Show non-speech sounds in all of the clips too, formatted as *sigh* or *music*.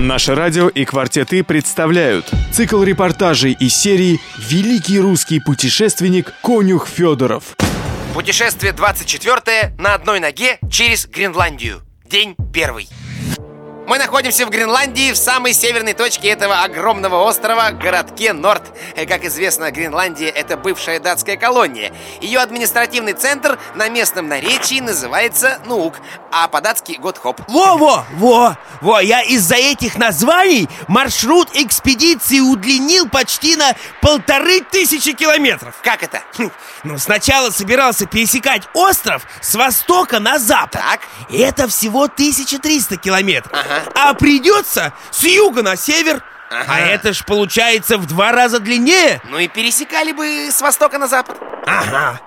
Наше радио и «Квартеты» представляют цикл репортажей из серии «Великий русский путешественник Конюх Федоров». Путешествие 24 на одной ноге через Гренландию. День первый. Мы находимся в Гренландии, в самой северной точке этого огромного острова, городке Норд. Э, Как известно, Гренландия – это бывшая датская колония. Ее административный центр на местном наречии называется Нуук, а по-датски – Готхоп. Во-во, во, во, я из-за этих названий маршрут экспедиции удлинил почти на полторы тысячи километров. Как это? Хм, Ну, сначала собирался пересекать остров с востока на запад. Так. И Это всего 1300 километров. Ага. А придется с юга на север. Ага. А это ж получается в два раза длиннее. Ну и пересекали бы с востока на запад. Ага.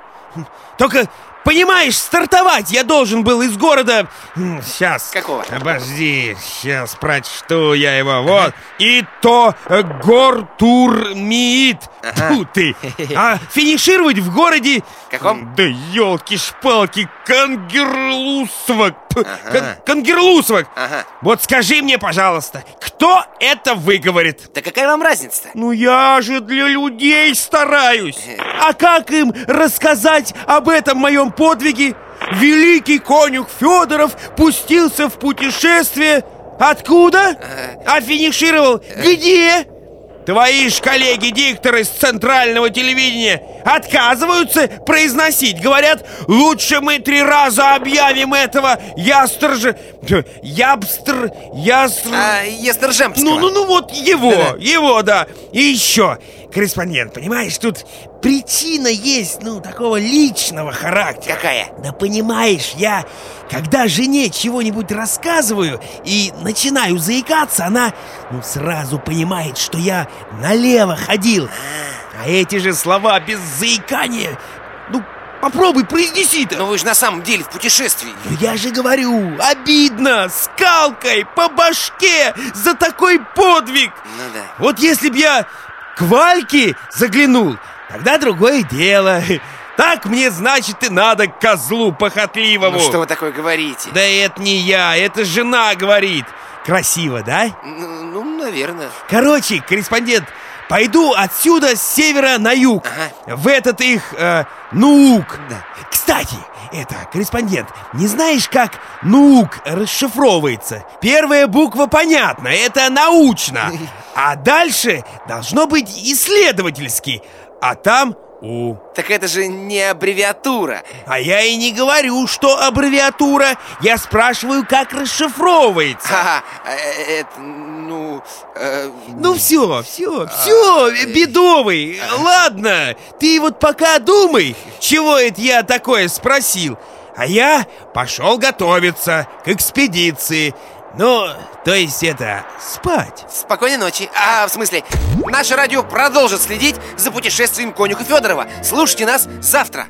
Только, понимаешь, стартовать я должен был из города... Сейчас. Какого? Обожди, сейчас прочту я его. Вот. И то Гортурмиит. Ага. Ты. *laughs* А финишировать в городе... Каком? Да елки-шпалки, Кангерлусовок. Ага. Кангерлусовок. Ага. Вот скажи мне, пожалуйста, кто это выговорит? Да какая вам разница-то? Ну я же для людей стараюсь. А как им рассказать об этом моем подвиге? Великий конюх Федоров пустился в путешествие. Откуда? А финишировал где? Твои ж коллеги-дикторы с центрального телевидения отказываются произносить. Говорят, лучше мы три раза объявим этого ястржа... Ябстр... Ястр... А, Естержемского. Ну, ну, ну вот его, Да-да. его, да. И еще, корреспондент, понимаешь, тут причина есть, ну, такого личного характера. Какая? Да понимаешь, я, когда жене чего-нибудь рассказываю и начинаю заикаться, она, ну, сразу понимает, что я налево ходил. А эти же слова без заикания, ну, попробуй произнеси-то. Ну вы же на самом деле в путешествии. Ну я же говорю, обидно, скалкой по башке за такой подвиг. Ну да. Вот если б я к Вальке заглянул, тогда другое дело. Так мне, значит, и надо козлу похотливому. Ну что вы такое говорите? Да это не я, это жена говорит. Красиво, да? Ну, ну, наверное. Короче, корреспондент, пойду отсюда с севера на юг. Ага. В этот их э, наук. Да. Кстати, это, корреспондент, не знаешь, как наук расшифровывается? Первая буква понятна, это научно. *laughs* А дальше должно быть исследовательский. А там У. Так это же не аббревиатура. А я и не говорю, что аббревиатура. Я спрашиваю, как расшифровывается. Ха, э, это, ну... э, Ну все, все, все, бедовый. Ладно, ты вот пока думай, чего это я такое спросил. А я пошел готовиться к экспедиции. Ну, то есть это, спать. Спокойной ночи. А, в смысле, наше радио продолжит следить за путешествием конюха Федорова. Слушайте нас завтра.